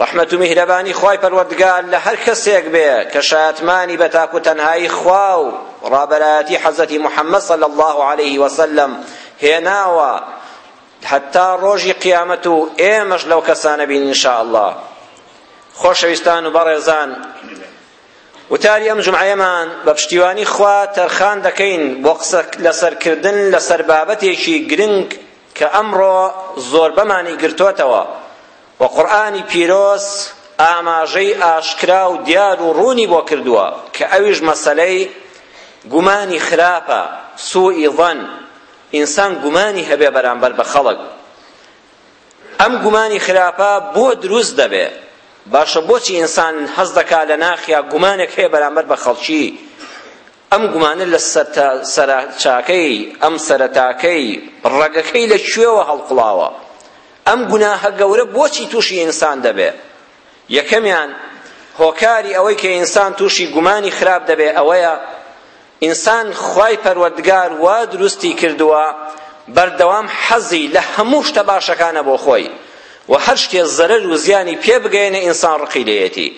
ڕەحمەت و میهرەبانی خوای پەروەردگار لە هەر کەسێک بێ کە شایەتمانی بە تاک و تەنهایی خوا و ڕابەرایەتی حەزەتی محەممەد صلی الله علیه وسلم هێناوە هەتا ڕۆژی قیامەت و ئێمەش لەو کەسانە بین انشاءالله خۆشەویستان و بەڕێزان وتاری ئەم جمعەیەمان بە پشتیوانی خوا تەرخان دەکەین بۆ قسە لەسەرکردن لەسەر بابەتێکی گرنگ کە ئەمڕۆ زۆربەمانی گرتوتەوە وە قورئانی پیرۆز ئاماژەی ئاشکرا و دیار و ڕوونی بۆ کردووە کە ئەویش مەسەلەی گومانی خراپە سوئی ظن ئینسان گومانی هەبێ بەرامبەر بە خەڵک ئەم گومانی خراپە بۆ دروست دەبێ باشە بۆچی ئینسان هەست دەکا لە ناخیا گومانێک هەیە بەرامبەر بە خەڵکی ئەم گومانە لە سەرتا سەرچاکەی ئەم سەرەتاکەی ڕەگەکەی لە کوێوە هەڵقوڵاوە ئەم گوناهە گەورە بۆچی تووشی ئینسان دەبێ یەکەمیان هۆکاری ئەوەی کە ئینسان تووشی گومانی خراپ دەبێ ئەوەیە ئینسان خوای پەروەردگار وا دروستی کردووە بەردەوام حەزی لە هەموو شتە باشەکانە بۆ خۆی و هەر شتێ زەرەر و زیانی پێ بگەێنە ئینسان ڕقی لێیەتی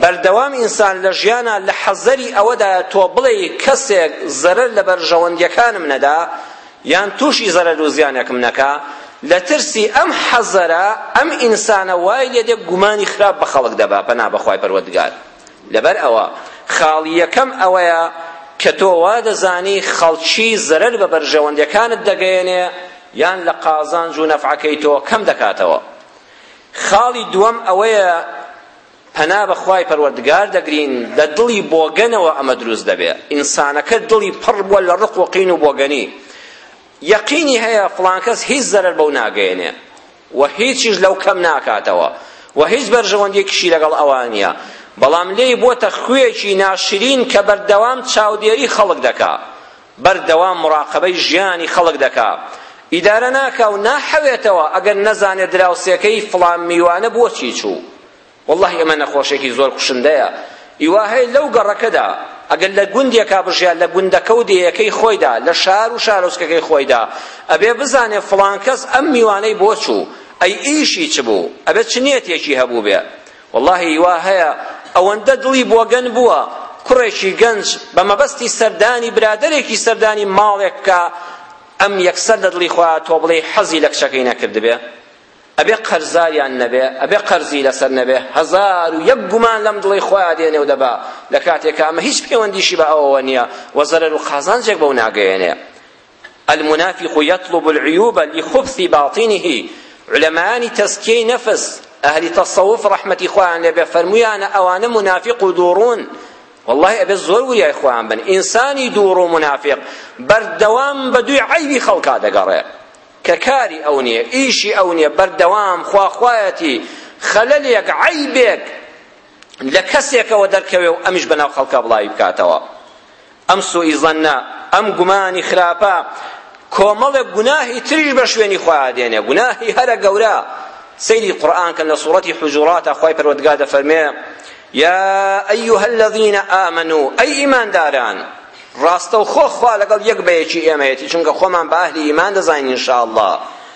بەردەوام ئینسان لە ژیانا لە حەزەری ئەوەدایە تۆ بڵێی کەسێک زەرەر لە بەرژەوەندیەکانم نەدا یان تووشی زەرەر و زیانێکم نەکا لە ترسی ئەم حەزەرە ئەم ئینسانە وای لێدێ گومانی خراپ بە خەڵک دەبا پەنا بەخوای پەروەردگار لەبەر ئەوە خاڵیەکەم ئەوەیە کە تۆ وا دەزانی خەڵکی زەرەر بە بەرژەوەندەکانت دەگەیەنێ یان لە قازانج و نەفعەکەی تۆ کەم دەکاتەوە خاڵی دووەم ئەوەیە پەنا بە خوای پەروەردگار دەگرین لە دڵی بۆگەنەوە ئەمە دروست دەبێ ئینسانەکە دڵی پڕ بووە لە ڕق و قین و بۆگەنی یەقینی هەیە فڵان کەس هیچ زەرەر بەو ناگەیەنێ و هیچیش لەو کەم ناکاتەوە و هیچ بەرژەوەندیەکیشی لەگەڵ ئەوان نییە بەڵام لێی بووەتە خوێکی ناشرین کە بەردەوام چاودێری خەڵک دەکا بەردەوام مراقەبەی ژیانی خەڵک دەکا ئیدارە ناکا و ناحەوێتەوە ئەگەر نەزانێ دراوسێکەی فڵان میوانە بۆچی چوو واللهی ئەمە نەخۆشێکی زۆر کوشندەیە ئیوا هەیە لەو گەڕەکەدا ئەگەر لە گوندێکا بژیا لە گوندەکە و دێیەکەی خۆیدا لە شار و شارۆچکەکەی خۆیدا ئەبێ بزانێ فڵان کەس ئەم میوانەی بۆ چوو ئەی ئیشی چ بوو ئەبێ چ نیەتێکی هەبوو بێ وەڵاهی وا هەیە ئەوەندە دڵی بۆگەن بووە کوڕێکی گەنج بە مەبەستی سەردانی برادەرێکی سەردانی ماڵێک بکە ئەم یەکسەر لە دڵی خۆیان تۆ بڵێی حەزی لە کچەکەی نەکردبێ ئەبێ قەرزاریان نەبێ ئەبێ قەرزی لەسەر نەبێ هەزار و یەک گومان لەم دڵی خۆیان دێنێ و دەبا لە کاتێکا ئەمە هیچ پێوەندیشی بە ئەوەوە نییە و زەرەر و قازانجێک بەو ناگەیەنێ المنافق یطلب العیوب لخبث باطنه علەمایانی تەزکیەی نەفس ئەهلی تەسەوف ڕەحمەتی خوایان لێبێ فەرموویانە ئەوانە منافق و دووڕوون والله ئەبێ زۆر وریای خۆیان بن ئینسانی دووڕ و منافق بەردەوام بە دووی عەیبی خەڵکا دەگەڕێ کە کاری ئەو نییە ئیشی ئەو نییە بەردەوام خواخوایەتی خەلەلێک عەیبێک لە کەسێکەوە دەرکەوێ و ئەمیش بەناو خەڵکا بڵاوی بکاتەوە ئەم سوئی زەنە ئەم گومانی خراپە کۆمەڵێک گوناهی تریش بە شوێنی خۆیان دێنێ گوناهی هەرە گەورە سەیری قورئان کە لە سوڕەتی حوجوراتە خوای پەروەردگار دەفەرمێ یا ئەیها الذین آمنوا ئەی ئیمانداران ڕاستەوخۆ خوا لەگەڵ یەک بەیەکی ئێمەیەتی چونکە خۆمان بە ئەهلی ئیمان دەزانین انشاءاللە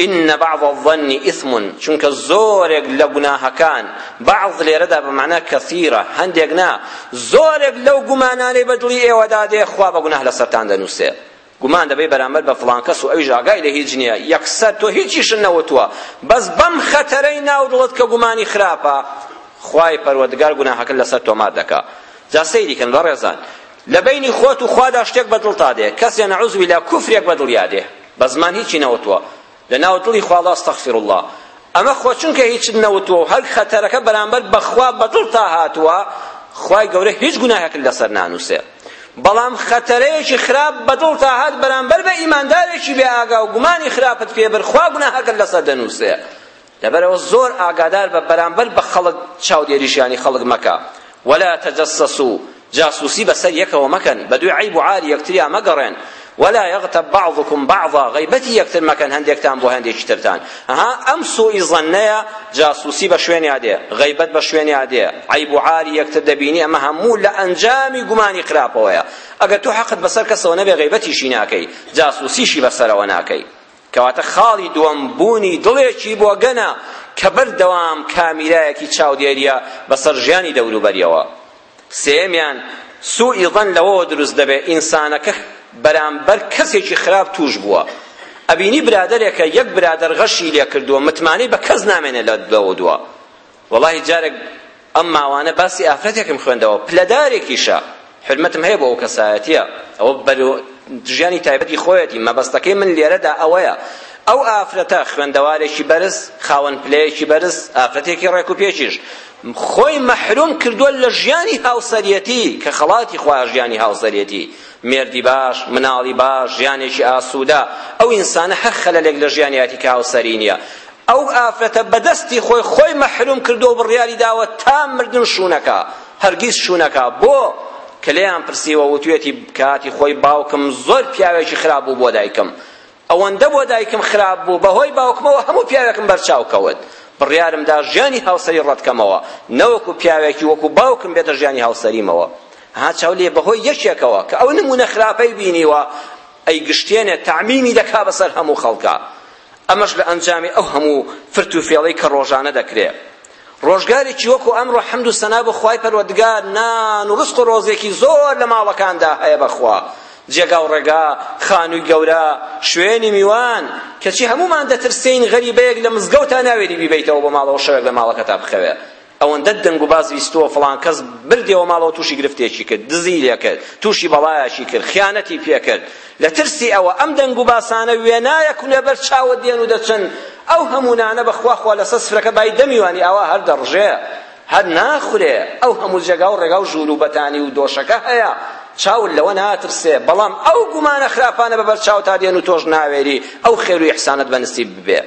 ان بعض الظن اثم چونکە زۆرێک لە گوناهەکان بعض لێرەدا بە مەعنا کەثیرە هەندێک نا زۆرێک لەو گومانانەی بە دڵی ئێوەدا دێ خوا بە گوناه لەسەرتان دەنووسێ گومان دەبەی بەرامبەر بە فڵان کەس و ئەویش ئاگای لە هیچ نییە یەکسەر تۆ هیچیشن نەوتووە بەس بەم خەتەرەی ناو دڵت کە گومانی خراپە خوای پەروەردگار گوناهەکە لەسەر تۆمار دەکا جا سەیری کەن بەڕێزان لە بینی خۆت و خوادا شتێک بە دڵتا دێ کەسێ نەعوذ باللە کوفرێک بە دڵیا دێ بەزمان هیچی نەوتوە لەناو دڵی خواڵە استغفراللە ئەمە خۆ چونکە هیچت نەوتوە و هەر خەتەرەکە بەرامبەر بەخوا بەدڵ تا هاتووە خوای گەورە هیچ گوناهێکت لەسەر نانووسێ بەڵام خەتەرەیەکی خراپ بەدڵ تا هات بەرامبەر بە ئیماندارێکی بێ ئاگا و گومانی خراپت پێبر خوا گوناهەکەت لەسەر دەنووسێ لەبەرئەوە زۆر ئاگادار بە بەرامبەر بە خەڵک چاودێری ژیانی خەڵک مەکە ولا تجسسوا جاسوسی بەسەر یەکەوە مەکەن بەدوێ عەیب و عاری یەکتریا مەگەڕێن ولا يغتب بعضكم بعضا غیبەتی یەکتر مەکەن هەندێکتان بۆ هەندێکی ترتان ها ئەم سوئی ظنەیە جاسوسی بە شوێنیا دێ غیبەت بە شوێنیا دێ عیب و عاری یەکتر دەبینی ئەمە هەموو لە ئەنجامی گومانی خراپەوەیە ئەگەر تۆ حەقت بەسەر کەسەوە نەبێ غیبەتیشی ناکەی جاسوسیشی بەسەرەوە ناکەی کەواتە خاڵی دووەم بوونی دڵێکی بۆگەنە کە بەردەوام کامیرایەکی چاودێرییە بەسەر ژیانی دەوروبەریەوە سێیەمیان سوئی ظن لەوەوە دروست دەبێت ئینسانەکە بەرامبەر کەسێکی خراپ توش بووە ئەبینی برادەرێکە یەک برادەر غەشی لێکردووە متمانەی بە کەس نامێنێت لەوە دووە وەڵاهی جارێک ئەم ماوانە باسی ئافرەتێکم خوێندەوە پلەدارێکیشە حرمەتم هەیە بۆ ئەو کەسایەتیە ئەوە بەرو ژیانی تایبەتی خۆیەتی مەبەستەکەی من لێرەدا ئەوەیە ئەو ئافرەتە خوێندەوارێکی بەرز خاوەن پلەیەکی بەرز ئافرەتێکی ڕێک و پێکیش خۆی مەحروم کردووە لە ژیانی هاوسەرەتی کە خەڵاتی خوا ژیانی هاوسەرەتی مێردی باش مناڵی باش ژیانێکی ئاسوودە ئەو ئینسانە هەر خەلەلێک لە ژیانیاتی کە هاوسەری نییە ئەو ئافرەتە بەدەستی خۆی خۆی مەحروم کردو بڕیاری داوە تا مردن شونەکا هەرگیز شونەکا بۆ کە لێیان پرسیوە وتوێتی کاتی خۆی باوکم زۆر پیاوێکی خراپ بوو بۆ دایکم ئەوەندە بۆ دایکم خراپ بوو بەهۆی باوکمەوە هەموو پیاوێکم بەرچاو کەوت بڕیارم دا ژیانی هاوسەری ڕەتکەمەوە نەوەکو پیاوێکی وەکو باوکم بێتە ژیانی هاوسەریمەوە ها چاو لێ بەهۆی یەکێکەوە کە ئەو نمونە خراپەی بینیوە ئەی گشتێنێ تعمیمی دەکا بەسەر هەموو خەڵکە ئەمەش لە ئەنجامی ئەو هەموو فرت و فێڵەی کە ڕۆژانە دەکرێ ڕۆژگارێکی وەکو ئەمڕۆ حەمد و سەنا بۆ خوای پەروەردگار نان و ڕزق و ڕۆزێکی زۆر لە ماڵەکاندا هەیە بەخوا جێگا و ڕێگا خانووی گەورە شوێنی میوان کەچی هەمومان دەترسین غەریبەیەک لە مزگەوتا ناوێری بیبەیتەوە بۆ ماڵەوە شەوێک لە ماڵەکەتا بخەوێ ئەوەندە دەنگ و باز ویستووە فڵان کەس بردیەوە ماڵەوە تووشی گرفتێکی کرد دزی لێ کرد تووشی بەڵایەکی کرد خیانەتی پێ کرد لە ترسی ئەوە ئەم دەنگ و باسانە وێنایە کولێ بەر چاوە دێن و دەچن ئەو هەموونانە بەخوا خوا لەسەر سفرەکە بای دەمیوانی ئەوە هەر دەڕژێ هەر ناخورێ ئەو هەموو جێگا و ڕێگا و ژوور و بەتانی و دۆشەکە هەیە چاول لەوە ناترسێ بەڵام ئەو گومانە خراپانە بە بەرچاوتا دێن و تۆش ناوێری ئەو خێر و ئیحسانت بە نسیب ببێ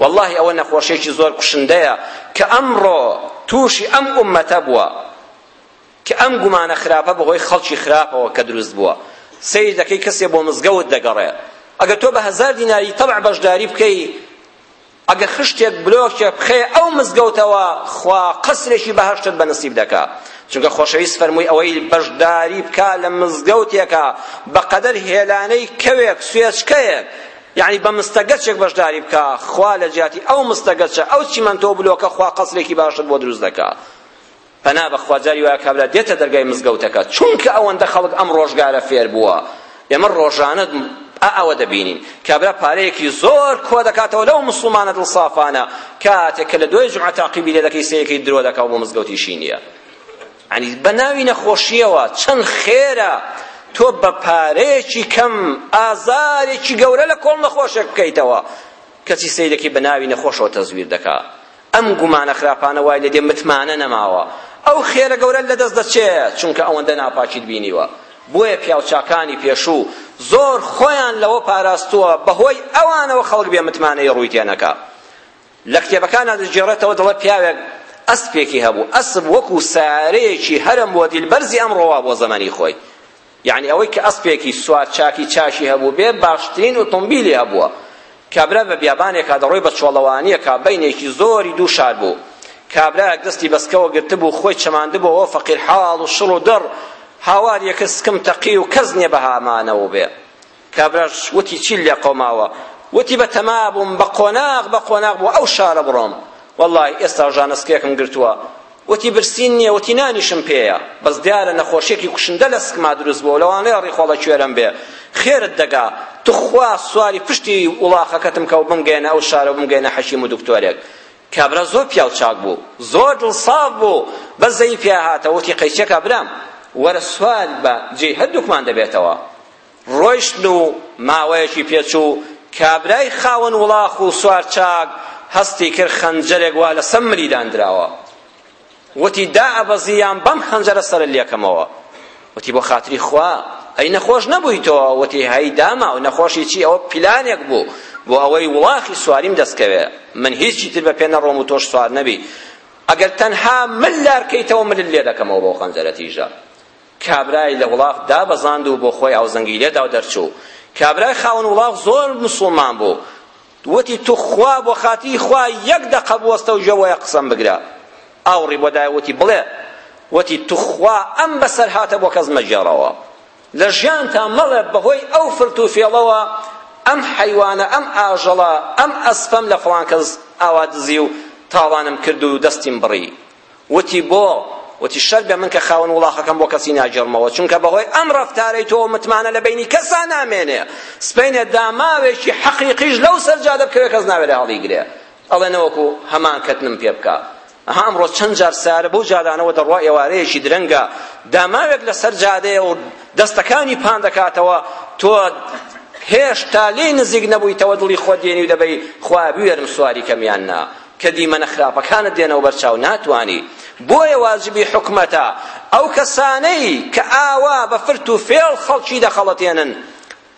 وەڵڵاهی ئەوە نەخۆشیەکی زۆر کوشندەیە کە ئەمڕۆ تووشی ئەم ئومەتە بووە کە ئەم گومانە خراپە بەهۆی خەڵکی خراپەوە کە دروست بووە سەیر دەکەی کەسێ بۆ مزگەوت دەگەڕێ ئەگەر تۆ بە هەزار دیناری تەبع بەشداری بکەی ئەگەر خشتێک بلۆکێک بخێ ئەو مزگەوتەوە خوا قەسرێکی بەهەشتت بە نسیب دەکا چونکە خۆشەویست فەرمووی ئەوەی بەشداری بکا لە مزگەوتێکە بەقەدەر هێلانەی کەوێک سوێچکەیەک یەعنی بە مستەگەچێک بەشداری بکە خوا لە جیاتی ئەو مستەگەچە ئەو چیمەنتۆ و بلۆکە خوا قەسرێکی باشت بۆ دروست دەکا پەنا بەخوا جاری وایە کابرا دێتە دەرگای مزگەوتەکە چونکە ئەوەندە خەڵک ئەم ڕۆژگارە فێر بووە ئێمە ڕۆژانە ئەوە دەبینین کابرا پارەیەکی زۆر کۆ دەکاتەوە لەو مسلمانە دڵسافانە کاتێک کە لە دوای جمعە تاقیبی لێ دەکەی سەیەکەی درۆ دەکا و بۆ مزگەوتیشی نییە یانی بە ناوی نەخۆشیەوە چەند خێرە تۆ بە پارەیەکی کەم ئازارێکی گەورە لە کۆڵ نەخۆشێک بکەیتەوە کەچی سەیرەکەی بە ناوی نەخۆشەوە تەزویر دەکا ئەم گومانە خراپانە وای لێ دێ متمانە نەماوە ئەو خێرە گەورە لەدەست دەچێ چونکە ئەوەندە ناپاکیت بینیوە بۆیە پیاوچاکانی پێشوو زۆر خۆیان لەوە پاراستووە بەهۆی ئەوانەوە خەڵک بێ متمانەی ڕووی تێنەکا لە کتێبەکاندا دەگێڕێتەوە دەڵێت پیاوێک ئەسپێکی هەبوو ئەسپ وەکو سارەیەکی هەرم بۆ دیلبەرزی ئەمڕۆ وا بۆ زەمەنی خۆی یعنی ئەوەی کە ئەسپێکی سوار چاکی چاشی هەبوو بێ باشترین ئۆتۆمبیلی هەبووە کابرا بە بیابانێکا دەڕۆی بە چۆڵەوانیەکە بینێکی زۆری دوو شار بوو کابرایەک دەستی بەسکەوە گرتبوو خۆی چەماندبووەوە فەقیر حاڵ و شڕ و دڕ هاوار یەکە سکم تەقی و کەس نییە بەهامانەوە بێ کابراش وتی چیت لێ قەوماوە وتی بە تەما بووم بە قۆناغ بە قۆناغ بۆ ئەو شارە بڕۆم وەڵڵاهی ئێستا ژانەسکێکم گرتووە وتی برسین نییە وتی نانیشم پێیە بەس دیارە نەخۆشیەکی کوشندە لە سکما دروست بووە لەوانەیە ڕیخۆڵە کوێرەم بێ خێرت دەگا تخوا سواری پشتی وڵاخەکەتم کە و بمگەێنە ئەو شارە و بمگەێنە حەشیم و دکتۆرێک کابرا زۆر پیاو چاک بوو زۆر دڵساف بوو بە زەی پیا هاتە وتی قەیچێکا برام وەرە سوار بە جێی هەردووکمان دەبێتەوە ڕۆیشتن و ماوەیەکی پێچوو کابرای خاوەن وڵاخ و سوارچاک هەستی کرد خەنجەرێک وا لە سەممری داندراوە وتی دائەبەزی یان بەم خەنجەرە سەرت لێکەمەوە وتی بۆ خاتری خوا ئەی نەخۆش نەبووی تۆ وتی هەی داما و نەخۆشی چی ئەوە پیلانێک بوو بۆ ئەوەی وڵاخی سواریم دەستکەوێ من هیچی تر بە پێ نەڕۆم و تۆش سوار نەبی ئەگەر تەنها من لارکەیتەوە منت لێ دەکەمەوە بەو خەنجەرە تیژە کابرای لە وڵاغ دابەزاند و بۆ خۆی ئاوزەنگی لێدا و دەرچوو. کابرای خاوەن وڵاغ زۆر مسوڵمان بوو. وتی توخوا بۆ خاتری خوا یەک دەقە بوەستە و ژەوەیە قسەم بگرە. ئاوڕی بۆ دایە وتی بڵێ. وتی توخوا ئەم بەسەرهاتە بۆ کەس مەگێڕەوە. لە ژیانتا مەڵێ بەهۆی ئەو فلت و فێڵەوە ئەم حەیوانە ئەم ئاژەڵە ئەم ئەسپەم لە فڵان کەس ئاوا دزی و تاڵانم کرد و دەستیم بڕی. وتی بۆ؟ وتی شەر بێ من کە خاوەن وڵاخەکەم بۆ کەسی ناگێڕمەوە چونکە بەهۆی ئەم ڕەفتارەی تۆوە متمانە لە بەینی کەسا نامێنێ سبەینێ داماوێکی حەقیقیش لەو سەر جادە بکەوێ کەس ناوێرێ هەڵیگرێ ئەڵێ نەوەکو هەمان کەتنم پێ بکا ئەها ئەمڕۆ چەند جار سارە بەو جادانەوە دەڕوا ئێوارەیەکی درەنگە داماوێک لەسەر جادەیە و دەستەکانی پان دەکاتەوە تۆ هێشتا لێی نزیک نەبوویتەوە دڵی خۆت دێنی و دەبەی خوا بوێرم سواری کەمیان نا کە دیمەنە خراپەکانت دێنەوە بەرچاو ناتوانی بۆیە واجبی حکومەتە ئەو کەسانەی کە ئاوا بە فرت و فێڵ خەڵکی دەخەڵەتێنن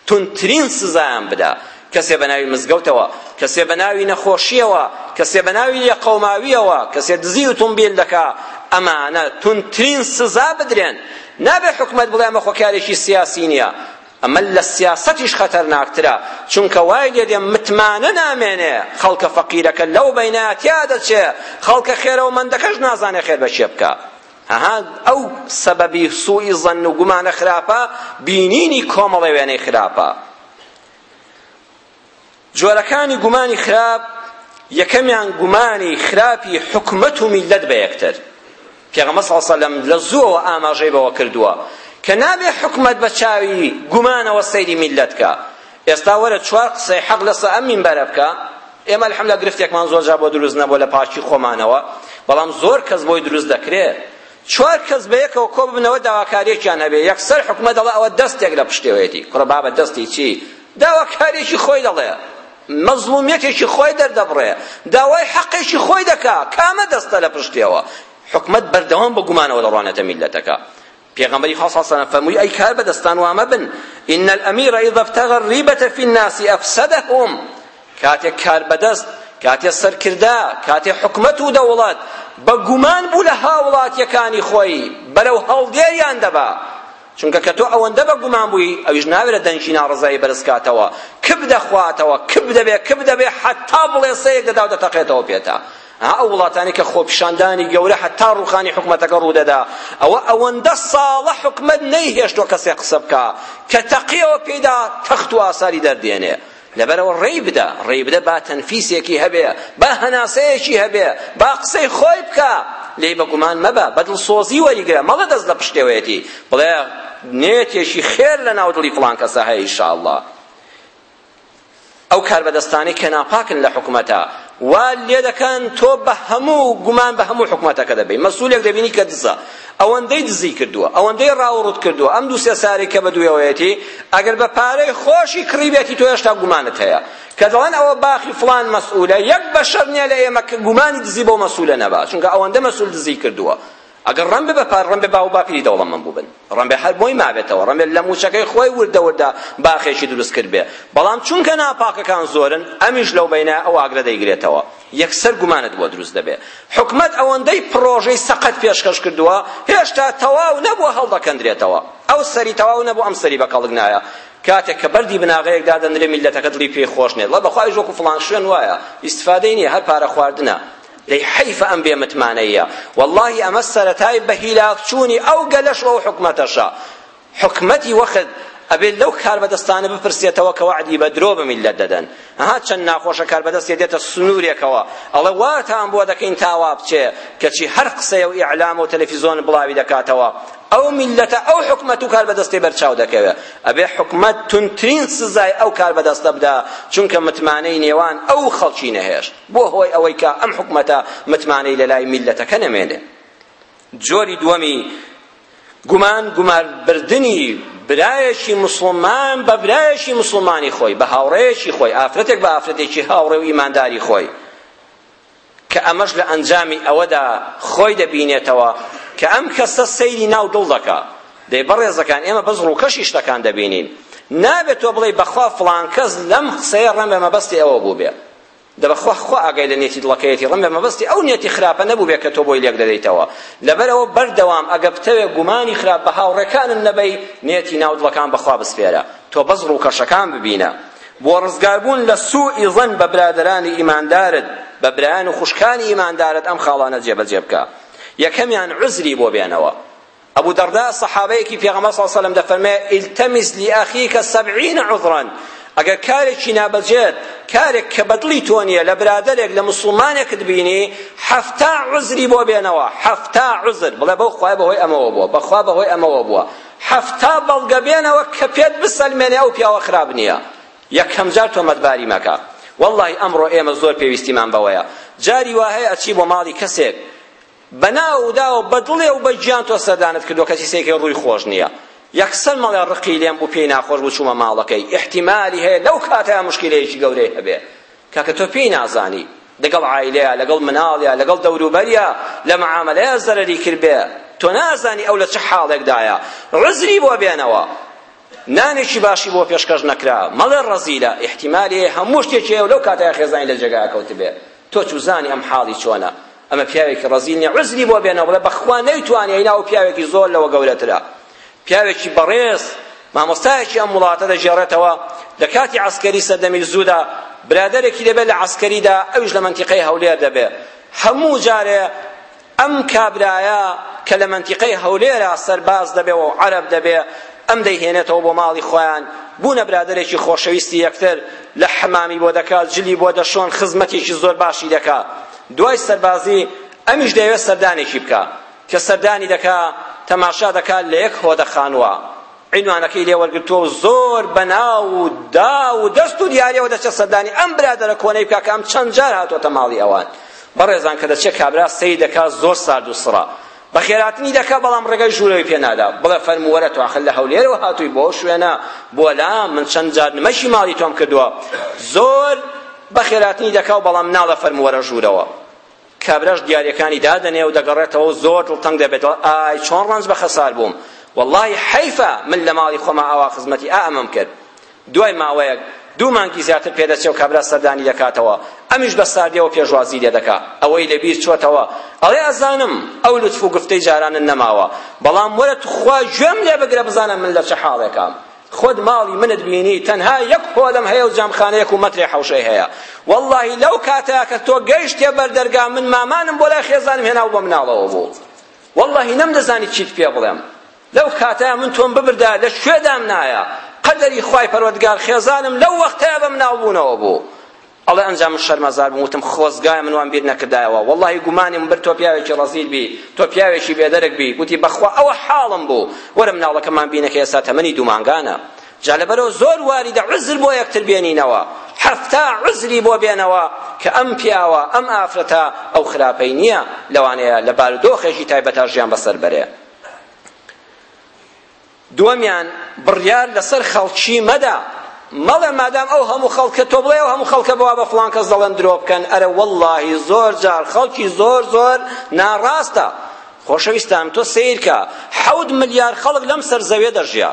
تونترین سزایان بدا کەسێ بە ناوی مزگەوتەوە کەسێ بە ناوی نەخۆشیەوە کەسێ بە ناوی لێقەوماویەوە کەسێ دزی ئۆتۆمبیل دەکا ئەمانە تونترین سزا بدرێن نابێ حکومەت بڵێ ئەمە خۆ کارێکی سیاسی نییە ئەمە لە سیاسەتیش خەتەرناکترە چونکە وای لێ دێ متمانە نامێنێ خەڵکە فەقیرەکە لەو بەینایە تیا دەچێ خەڵکە خێرەومەندەکەش نازانێ خێر بە کێ بکا هەها ئەو سەبەبی سوئی زەن و گومانە خراپە بینینی کۆمەڵە وێنەی خراپە جۆرەکانی گومانی خراپ یەکەمیان گومانی خراپی حکومەت و میلەت بە یەکتر پێغەمبەر صلی الله علیه و سلم لە زووەوە ئاماژەی بەوە کردووە کە نابێ حکومەت بە چاوی گومانەوە سەیری میلەت کا ئێستا وەرە چوار قسەی حەق لەسەر ئەم مینبەرە بکە ئێمە الحمدلله گرفتێکمان زۆر جا بۆ دروست نەبووە لە پاکی خۆمانەوە بەڵام زۆر کەس بۆی دروست دەکرێ چوار کەس بە یەکەوە کۆ ببنەوە داواکاریەکیان هەبێ یەکسەر حکومەت دەڵێ ئەوە دەستێک لە پشتێوەیەتی کوڕە بابە دەستی چی داواکاریی خۆی دەڵێ، مەزڵومیەتێکی خۆی دەردەبڕێ، داوای حەقێکی خۆی دەکا، کامە دەستە لە پشتیەوە؟ حکومەت بەردەوام بە گومانەوە دەڕوانێتە میللەتەکە. پێغەمبەری خوا صلی اللە علیە وسلم فەرمووی، ئەی کاربەدەستان وا مەبن، ان الامیر اذا ابتغی الریبە فی الناس افسدهم، کاتێ کاربەدەست، کاتێ سەرکردە، کاتێ حکومەت و دەوڵەت بە گومان بوو لە هاوڵاتیەکانی خۆی، بەرەو هەڵدێریان دەبا. چونکە کە تۆ ئەوەندە بە گومان بووی ئەویش ناوێرە دەنگی ناڕەزایی بەرز کاتەوە کپ دەخواتەوە کپ دەبێ کپ دەبێ حەتا بڵێسەیەک دەدا و دەتەقێتەوە پێتا ها ئەو وڵاتانی کە خۆپیشاندانی گەورە هەتا ڕوخانی حکومەتەکە ڕوودەدا ئەوە ئەوەندە ساڵە حکومەت نەیهێشتوە کەسێ قسە بکا کە تەقیەوە پێیدا تەخت و ئاساری دەردێنێ لەبەرئەوە ڕێی بدە، ڕێی بدە با تەنفیسێکی هەبێ، با هەناسەیەکی هەبێ، با قسەی خۆی بکا، لێی بە گومان مەبە، بە دڵسۆزی وەریگرە، مەڵێ دەست لە پشتێوەیەتی، بڵێ نیەتێکی خێر لە ناو دڵی فڵان کەسا هەیە ئیشاڵڵا. ئەو کاربەدەستانەی کە ناپاکن لە حکومەتا، وا لێ دەکەن تۆ بە هەموو گومان بە هەموو حکومەتەکە دەبەی مەسولێک دەبینی کە دزە ئەوەندەی دزی کردووە ئەوەندەی ڕاوڕوت کردووە ئەم دوو سێ ساری کە بە دوێوەیەتی ئەگەر بە پارەی خۆشی کڕیبێتی تۆ هێشتا گومانت هەیە کە دەڵێن ئەوە باخی فلان مەسئولە یەک بەشەر نییە لە ئێمە کە گومانی دزی بۆ مەسولە نەبا چونکە ئەوەندە مەسول دزی کردووە ئەگەر ڕەمبێ بە پار ڕەمبێ باو باپیری دەوڵەمەند بووبن ڕەمبێ هەر بۆی مابێتەوە ڕەمبێ لە مووچەکەی خۆی وردە وردە باخێکی دروست کردبێ بەڵام چونکە ناپاکەکان زۆرن ئەمیش لەو بەینە ئەو ئاگرە دەیگرێتەوە یەکسەر گومانت بۆ دروست دەبێ حکومەت ئەوەندەی پڕۆژەی سەقەت پێشکەش کردووە هێشتا تەواو نەبووە هەڵدەکەندرێتەوە ئەو سەری تەواو نەبوو ئەم سەری بەکەڵک نایە کاتێک کە بەردی بناغەیەک دادەنرێ میلەتەکە دڵی پێی خۆش نیت وە بەخوای ژۆک و فڵان شوێن وایە ئیستفادەی نییە هەر پارە خواردنە دەی حەیفە ئەم بێ متمانەییە وەڵڵاهی ئەمە سەرەتای بە هیلاک چوونی ئەو گەلەش و ئەو حکومەتەشە حکومەتی وەخت ئەبێت لەو کاربەدەستانە بپرسێتەوە کە وەعدی بە درۆ بە میللەت دەدەن ها چەند ناخۆشە کاربەدەستێ دێتە سنوورێکەوە ئەڵێ واتان بۆ دەکەین تا وا بچێ کەچی هەر قسەیە و ئیعلام و تەلەفیزۆن بڵاوی دەکاتەوە ئەو میللەتە ئەو حکومەت و کاربەدەستەی بەرچاو دەکەوێت ئەبێ حکومەت تونترین سزای ئەو کاربەدەستە بدا چونکە متمانەی نێوان ئەو خەڵکی نەهێشت بووە هۆی ئەوەی کە ئەم حکومەتە متمانەی لەلای میللەتەکە نەمێنێ جۆری دووەمی گومان گوماربردنی برایەکی مسلمان بە برایەکی مسلمانی خۆی بە هاوڕێیەکی خۆی ئافرەتێک بە ئافرەتێکی هاوڕێ و ئیمانداری خۆی کە ئەمەش لە ئەنجامی ئەوەدا خۆی دەبینێتەوە کە ئەم کەسە سەیری ناو دڵ دەکا دەی بەڕێزەکان ئێمە بەس ڕووکەشی شتەکان دەبینین نابێت تۆ بڵێ بەخوا فڵان کەس لەم قسەیە ڕەمە مەبەستی ئەوە بوو بێ دەبەخوا خوا ئاگای لە نێتی دڵەکەیەتی ڕەنگە مەبەستی ئەو نێتی خراپە نەبووبێ کە تۆ بۆی لێک دەدەیتەوە لەبەرەوە بەردەوام ئەگە بتەوێ گومانی خراپ بە هاوڕێکانت نەبەی نێتی ناو دڵەکان بەخوا بسپێرە تۆ بەس ڕووکەشەکان ببینە بۆ ڕزگاربوون لە سوئی ظن بە برادەرانی ئیماندارت بە برایان و خوشکانی ئیماندارت ئەم خاڵانە جێبەجێ بکە یەکەمیان عوزری بۆ بێنەوە ابو درداء صحابەیەکی پێغەمبەر صلی الله علیه و دەفەرمێ التمس لأخيك سبعین عذرا ئەگەر کارێکی نابەجێت کارێک کە بەدڵی تۆ نییە لە برادەرێک لە مسلمانێکت بینی حەفتا عزری بۆ بێنەوە حەفتا عزر بڵێ بەو خوای بەهۆی ئەمەوە بووە بەخوا بەهۆی ئەمەوە بووە حەفتا بەڵگە بێنەوە کە پێت بسەلمێنێ ئەو پیاوە خراپ نییە یەکەم جار تۆمەتباری مەکە واللهی ئەمڕۆ ئێمە زۆر پێویستیمان بەوەیە جاری وا هەیە ئەچی بۆ ماڵی کەسێک بە ناودا و بە دڵێ و بە گیان تۆ سەردانت کردووە کەچی سەیکەی ڕووی خۆش نییە یەکسەر مەڵێ ڕقی لێم بوو پێی ناخۆش بوو چوومە ماڵەکەی ئیحتیمالی هەیە لەو کاتەیە مشکیلەیەکی گەورەی هەبێ کاکە تۆ پێی نازانی لەگەڵ عایلەیە لەگەڵ مناڵیە لەگەڵ دەوروبەریە لە معاملەیە زەرەری کردبێ تۆ نازانی ئەو لە چ حاڵێکدایە عزری بۆ بێنەوە نانێکی باشی بۆ پێشکەش نەکرا مەڵێ ڕەزیلە ئیحتیمالی هەموو شتێکی هەیە و لەو کاتەیە خێزانی لە جێگا کەوتبێ تۆ چوزانی ئەم حاڵی چۆنە ئەمە پیاوێکی ڕەزیل نیە عوزری بۆ بێنە بڵێ بەخوا نەیتوانی ئەینا و پیاوێکی زۆر لەوە گەورەترە پیاوێکی بەڕێز مامۆستایەکی ئەم وڵاتە دەژێڕێتەوە لە کاتی عسکەری سەردەمی زوودا برادێکی دەبێت لە عسکەریدا ئەوش لە منتیقەی هەولێر دەبێت هەموو جارێ ئەم کابرایە کە لە مەنتیقەی هەولێرە سەرباز دەبێ و عەرەب دەبێ ئەم دەیهێنێتەوە بۆ ماڵی خۆیان بوونە برادەرێکی خۆشەویستی یەکتر لە حەمامی بۆ دەکات جلی بۆ دەشۆن خزمەتێکی زۆر باشی دەکا دوای سەربازی ئەمیش دەیەوێت سەردانێکی بکە کە سەردانی دەکا تەماشا دەکات لە یەک هۆدەخانوە عینوانەکەی لێ وەرگرتووە و زۆر بە ناو و داو و دەست و دیارەوە دەچێت سەردانی ئەم برادەرە کۆنەی بکا کە ئەم چەند جار هاتۆتە ماڵی ئەوان بەڕێزان کە دەچێت کابرا سەی دەکا زۆر سارد و سڕا بەخێراتنی دەکا بەڵام ڕێگەی ژوورەوەی پێ نادا بڵێ فەرموو وەرە تو ئاخر لە هەولێرەوە هاتووی بۆ شوێنە بۆ لام من چەند جار نمەشی ماڵی تۆم کردووە زۆر بەخێراتنی دەکا و بەڵام ناڵە فەرموو وەرە ژوورەوە کابراش دیاریەکانی دادەنێ و دەگەڕێتەوە و زۆر دڵتەنگ دەبێت ئای چۆن ڕەنج بە خەسار بووم واللهی حەیفە من لە ماڵی خۆما ئاوا خزمەتی ئا ئەمەم کرد دوای ماوەیەک دوو مانگی زیاتر پێدەچێ و کابرا سەردانی دەکاتەوە ئەمیش بە ساردیەوە پێشوازی لێ دەکا ئەوەی لەبیر چۆتەوە ئەڵێ ئەزانم ئەو لوتف و گفتەی جارانن نەماوە بەڵام وەرە توخوا گوێم لێ بگرە بزانە من لە چ حاڵێکام خۆت ماڵی منت بینی تەنها یەک پۆلم هەیە و جامخانەیەک و مەترێ حەوشەی هەیە واللهی لەو کاتە کە تۆ گەیشتێ بەر دەرگا من مامانم بۆ لای خێزانم هێناو بە مناڵەوە بوو واللهی نەمدەزانی چیت پێ بڵێم لەو کاتە من تۆم ببردا لە شوێدام نایە قەدەری خوای پەروەردگار خێزانم لەو وەختەیە بە مناڵ بوونەوە بوو ئەڵێ ئەنجا من شەرمەزار بووم وتم خۆزگایە من وام بیر نەکردایەوە وەڵاهی گومانیم برد تۆ پیاوێکی ڕەزیل بی تۆ پیاوێکی بێدەرک بی گوتی بەخوا ئەوە حاڵم بوو وەرە مناڵەکەمان بینەکە ئێستا تەمەنی دوو مانگانە جا لەبەرەوە زۆر واریدە عوزر بۆ یەکتر بێنینەوە حەفتا عوزری بۆ بێنەوە کە ئەم پیاوە ئەم ئافرەتە ئەو خراپەی نییە لەوانەیە لە بارودۆخێکی تایبەتا ژیان بەسەر بەرێ دووەمیان، بڕیار لەسەر خەڵکی مەدە، مەڵێ مادام ئەو هەموو خەڵکە، تۆ بڵێ ئەو هەموو خەڵکە بۆ وا بە فڵان کەس دەڵێن درۆ بکەن، ئەرە وەڵڵاهی زۆر جار خەڵکی زۆر زۆر ناڕاستە. خۆشەویستان تۆ سەیر کە، حەوت ملیار خەڵک لەم سەر زەوێ دەژیا،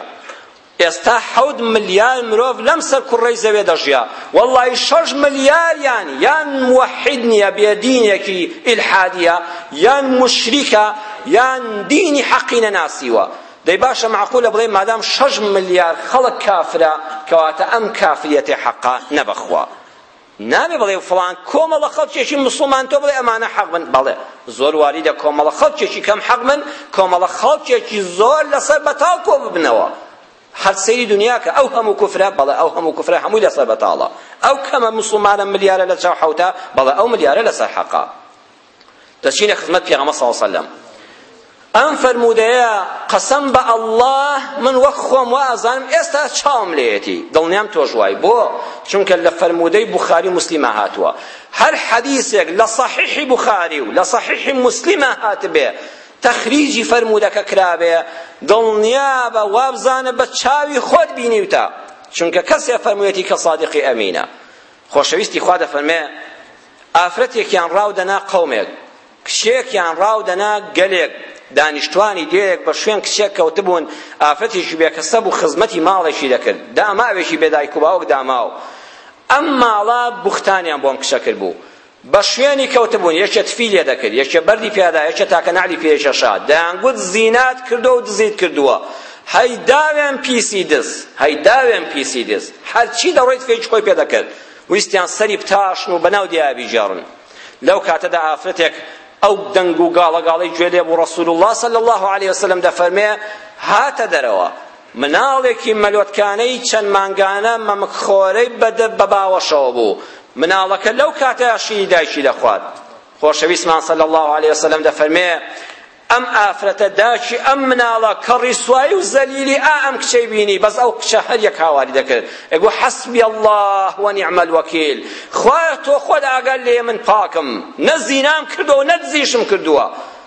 ئێستا حەوت ملیار مرۆڤ لەم سەر کوڕەی زەوێ دەژیا، وەڵڵاهی شەش ملیاریان یان موحید نییە بێ دینێکی ئیلحادییە، یان موشریکە، یان دینی حەقی نەناسیوە. دەی باشە مەعقولە بڵێین مادام شەش ملیار خەڵک کافرە کەواتە ئەم کافریەتێ حەقە نە بەخوا نابێ بڵێ فڵان کۆمەڵە خەڵکێکی مسلمان تۆ بڵێ ئەمانە حەق بن بەڵێ زۆر واریدە کۆمەڵە خەڵکێکی کەم حەق بن کۆمەڵە خەڵکێکی زۆر لەسەر بەتاڵ کۆ ببنەوە هەر سەیری دنیا کە ئەو هەموو کوفرە بەڵێ ئەو هەموو کوفرە هەمووی لەسەر بەتاڵە ئەو کەمە مسلمانە ملیارە لە چاو حەوتە بەڵێ ئەو ملیارە لەسەر حەقە دەچینە خزمەت پێغەمبەر صلی الله علیه و سلم ئەم فەرموودەیە قەسەم بە ئەڵڵا من وەک خۆم وا ئەزانم ئێستا چاوم لێیەتی دڵنیام تۆش وای بۆ چونکە لە فەرموودەی بوخاری و موسلیمە هاتووە هەر حەدیسێک لە صەحیحی بوخاری و لە صەحیحی موسلیمە هاتبێ تەخریجی فەرموودەکە کرابێ دڵنیابە وابزانە بە چاوی خۆت بینیوتە چونکە کەسێ فەرموویەتی کە صادقی ئەمینە خۆشەویستی خوا دەفەرمێ ئافرەتێکیان ڕاو دەنا قەومێک، کچێکیان ڕاو دەنا گەلێک، دانیشتوانی دێیەک بە شوێن کچێک کەوتبوون، ئافرەتێکی بێکەسەب و خزمەتی ماڵێکی دەکرد، داماوێکی بێ دایک و باوک داماو، ئەم ماڵە بوختانیان بۆ ئەم کچە کردبوو، بە شوێنی کەوتبوون، یەکێ تفی لێ دەکرد، یەکێ بەردی پێ ئەدا، یەکێ تاکە نەعلی پێ ئەکێشا، دەیانگوت زینات کردووە و دزیت کردووە، هەی داوێن پیسی دز، هەی داوێن پیسی دز، هەرچی دەڕۆیت فێکی خۆی پێ دەکرد. ویستیان سەری بتاشن و بەناو دیا بیگێڕن لەو کاتەدا ئافرەتێک ئەو دەنگ و گاڵەگاڵەی گوێ لێ بوو ڕەسول الله صلی الله علیه وسلم دەفەرمێ هاتە دەرەوە مناڵێکی مەلۆتکانەی چەند مانگانە مەمکخۆرەی بەدە بە باوەشەوە بوو مناڵەکە لەو کاتەیە شیری دایکی دەخوارد خۆشەویستمان صلی الله علیه وسلم دەفەرمێ ئەم ئافرەتە داکی ئەم مناڵە کە ڕیسوایی و زەلیلی ئا ئەم کچەی بینی بەس ئەو کچە هەر یەک هاواری دەکرد ئەگو حەسبی اللە و نعم الوکیل خوایە تۆ خۆت ئاگات لێیە من پاکم نە زینام کردووە و نە دزیشم کردووە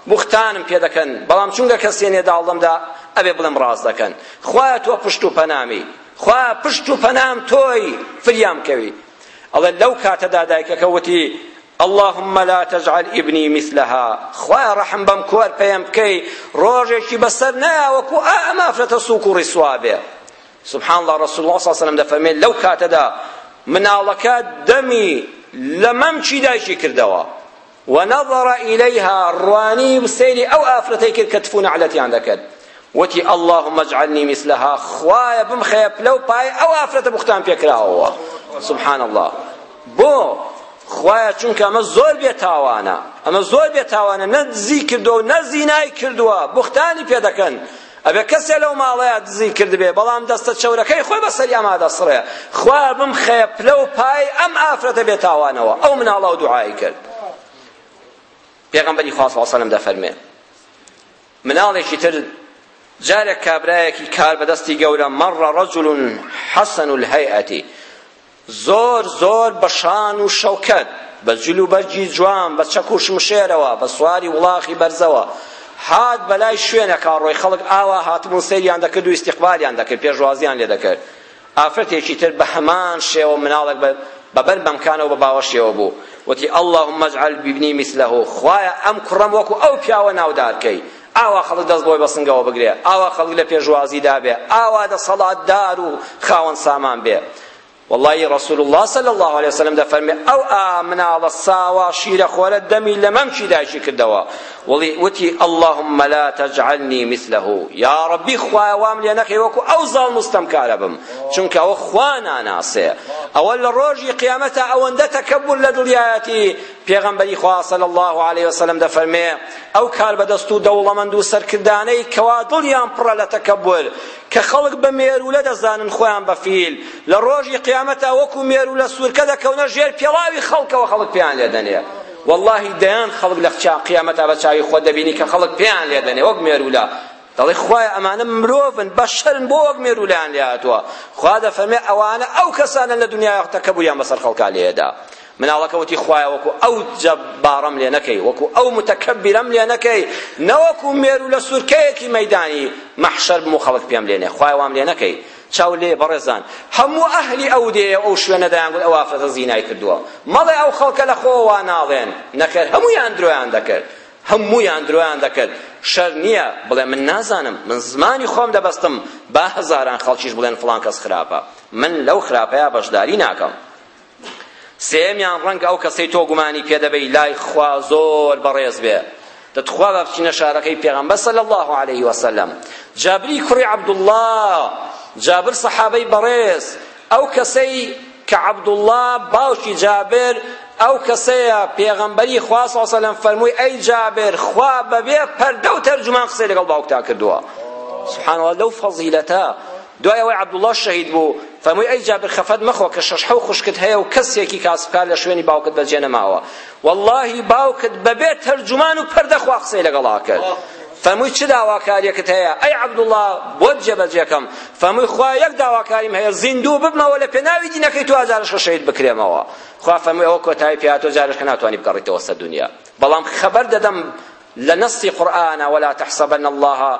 بوختانم پێ دەکەن بەڵام چونکە کەسێ نێداڵدەمدا ئەبێ بڵێم ڕاست دەکەن خوایە تۆ پشت و پەنامی خوایە پشت و پەنام تۆی فریام کەوی ئەڵێ لەو کاتەدا دایکەکە وتی اللهم لا تجعل ابني مثلها خوای رحم بم کۆر پێم بکەی ڕۆژێکی بەسەر نایاوەکو ئەم ئافرەتە سوک و ڕیسوا بێ سبحان الله رسول الله صلی الله عليه وسلم دەفەرمێت لەو کاتەدا مناڵەکە دەمی لە مەمکی دایکی کردەوە ونظر الیها ڕوانی سەیری ئەو ئافرەتەی کرد کە تف و نەعلەتیان دەکرد وتی اللهم اجعلنی مثلها خوایە بمخەیە پلە و پایە ئەو ئافرەتە بوختان پێکراوەوە سبحان الله بۆ خوایە چونکە ئەمە زۆر بێتاوانە ئەمە زۆر بێتاوانە نە دزی کردووە و نە زینای کردووە بوختانی پێ دەکەن ئەبێ کەسێ لەو ماڵەیە دزی کردبێ بەڵام دەستە چەورەکەی خۆی بەسەری ئەما دەسڕێ خوا بمخەیە پلە و پای ئەم ئافرەتە بێ تاوانەوە ئەو مناڵە و دوعای کرد پێغەمبەری خوا صلی الله علیه وسلم دەفەرمێ مناڵێکی تر جارێک کابرایەکی کار بەدەستی گەورە مەڕە ڕەجل حەسەن الهەیئەتی زۆر زۆر بە شان و شەوکەت بە جل و بەرگی جوان بە چەک و شمشێرەوە بە سواری وڵاخی بەرزەوە هات بەلای شوێنەکە ڕۆی خەڵک ئاوا هاتبوون سەیریان دەکرد و ئیستیقبالیان دەکرد پێشوازیان لێ دەکرد ئافرەتێکی تر بە هەمان شێوە مناڵێک بە بەر مەمکانەوە بە باوەشیەوە بوو وتی اللهم اجعل بابنی مثله خوایە ئەم کوڕەم وەکو ئەو پیاوە ناودار کەی ئاوا خەڵک دەست بۆی بە سنگەوە بگرێ، ئاوا خەڵک لە پێشوازیدا بێ، ئاوا دەسەڵاتدار و خاوەن سامان بێ. وەڵڵاهی ڕەسول اللە صلی اللە علیە وسلم دەفەرمێ ئەو ئا مناڵە ساوا شیرەخۆرە دەمی لە مەمکی دایکی کردەوە وڵی وتی اللهم لا تجعلنی مثله یا ڕبی خوایە وام لێ نەکەی وەکو ئەو زاڵ مستەمکارە بم چونکە ئەوە خوا ناناسێ ئەوە لە ڕۆژی قیامەتە ئەوەندە تەکەبور لە دڵیایەتی پێغەمبەری خوا صلی اللە علیە وسلم دەفەرمێ ئەو کاربەدەست و دەوڵەمەند و سەرکردانەی کەوا دڵیان پڕە لە تەکەبور کە خەڵک بە مێروولە دەزانن خۆیان بە فیل لە ڕۆژی قیامەتا وەکو مێروولە سوورکە دەکەونە ژێر پێڵاوی خەڵکەوە خەڵک پێیان لێ دەنێ واللهی دەیان خەڵک لە قیامەتا بە چاوی خۆت دەبینی کە خەڵک پێیان لێ دەنێ وەک مێروولە دەڵێ خوایە ئەمانە مرۆڤن بەشەرن بۆ وەک مێرو لایان لێ هاتووە خوا دەفەرمێ ئەوانە ئەو کەسانە لە دنیای تەکەبوریان بەسەر خەڵکا لێدا مناڵەکە وتی خوایە وەکو ئەو جەبارەم لێ نەکەی وەکو ئەو متەکەبیرەم لێ نەکەی نەوەکو مێرو لە سورکەیەکی مەیدانی مەحشەر بم و خەڵک پێم لێ نێ خوایە وام لێ نەکەی چاو لێ بەڕێزان هەموو ئەهلی ئەو دێیە ئەو شوێنە دەیانگوت ئەو ئافرەتە زینای کردووە مەڵێ ئەو خەڵکە لە خۆوە ناڵێن نەخێر هەموویان درۆیان دەکرد هەموویان درۆیان دەکرد شەر نییە بڵێ من نازانم من زمانی خۆم دەبەستم با هەزاران خەڵکیش بڵێن فڵان کەس خراپە من لەو خراپەیە بەشداری ناکەم سێمیان ڕەنگە ئەو کەسەی تۆ گومانی پێ دەبەی لای خوا زۆر بەڕێز بێ دەتخوا بە بچینە شارەکەی پێغەمبەر صلی الله علیه وسلم جابری کوڕی عبدالله جابر صحابەی بەڕێز ئەو کەسەی کە عەبدوڵڵا باوکی جابر ئەو کەسەیە پێغەمبەری خوا صلی الله علیه و فەرمووی ئەی جابر خوا بەبێ پەردە و تەرجومان قسەی لەگەڵ باوکتا کردووە سبحان الله لەو فەزیلەتە دوای ئەوەی عەبدوڵڵا شەهید بوو فەرمووی ئەی جابر خەفەت مەخۆ کە شەش حەو خوشکت هەیە و کەسێکی کاسبکار لە شوێنی باوکت بەجێ نەماوە وەڵاهی باوکت بەبێ تەرجومان و پەردە خوا قسەی لەگەڵ ئەکرد فەرمووی چ داواکاریەکت هەیە ئەی عەبدوڵڵا بۆت جێبەجێکەم فەرمووی خوا یەک داواکاریم هەیە زیندوو ببمەوە لە پێناوی دینەکەی تۆ جارشکە شەهید بکرێمەوە خوا فەرمووی ئەوە کۆتایی پێ هاتووە جارشکە ناتوانی بگەڕیتەوە سەر دنیا بەڵام خەبەر دەدەم لە نەستی قورئانە ولا تحسبن الله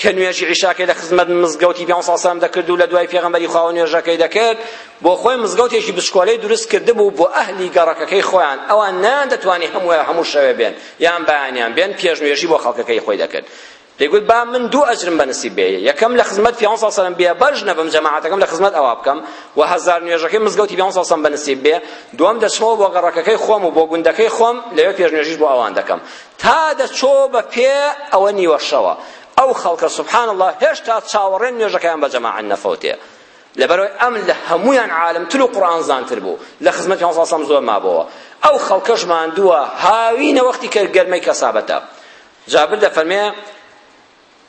کە نوێژی عیشاکەی لە خزمەت مزگەوتی پێغەمبەر صلی الله علیه و دەکرد و لە دوای پێغەمبەری خوا نوێژەکەی دەکرد بۆ خۆی مزگەوتێکی بچکۆلەی دروست کردبوو بۆ ئەهلی گەڕەکەکەی خۆیان ئەوان نەیان دەتوانی هەموو هەموو شەوێ بێن یان بەیانیان بێن پێش نوێژی بۆ خەڵکەکەی خۆی دەکرد دەیگوت با من دوو ئەجرم بە نسیب بێ یەکەم لە خزمەت پیان صلی الله علیه و بێ بەش نەبم جەماعەتەکەم لە خزمەت ئەوا بکەم و هەزار نوێژەکەی مزگەوتی پیان صلی الله علیه و بە نسیب بێ دوم دەچمەوە بۆ گەڕەکەکەی خۆم و بۆ گوندەکەی خۆم لەوێ پێش نوێژیش بۆ ئەوان دەکەم تا دەچۆ بە پێ ئەوە نیوەشەوە ئەو خەڵکە سبحان الله هێشتا چاوەڕێن نوێژەکەیان بە جەماعەت نەفەوتێ لەبەرەوەی ئەم لە هەمویان عالمتر و قورئان زانتر بوو لە خزمەت پێغەمبەر صلی الله علیه و زۆر مابەوە ئەو خەڵکەش ماندووە هاوینە وەختی کە گەرمەی کەسابەتە جابر دەفەرمێ